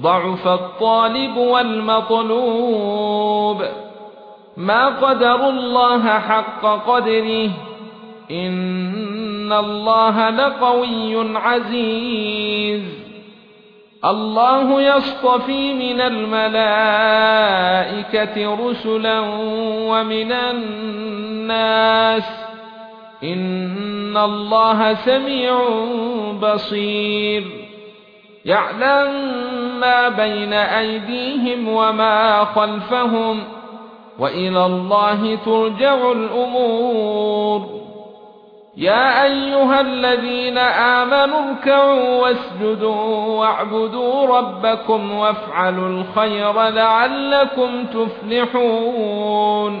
ضعف الطالب والمطلوب. ما قدر الله حق قدره. إن الله لقوي عزيز. الله يصطفي من الملائكة رسلا ومن الناس. إن الله سميع بصير. يعلم ما بين أيديهم وما خلفهم وإلى الله ترجع الأمور. يا أيها الذين آمنوا اركعوا واسجدوا واعبدوا ربكم وافعلوا الخير لعلكم تفلحون.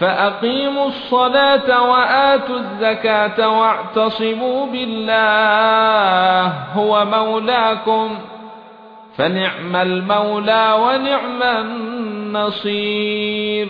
فأقيموا الصلاة وآتوا الزكاة واعتصموا بالله هو مولاكم. فنعم المولى ونعم النصير.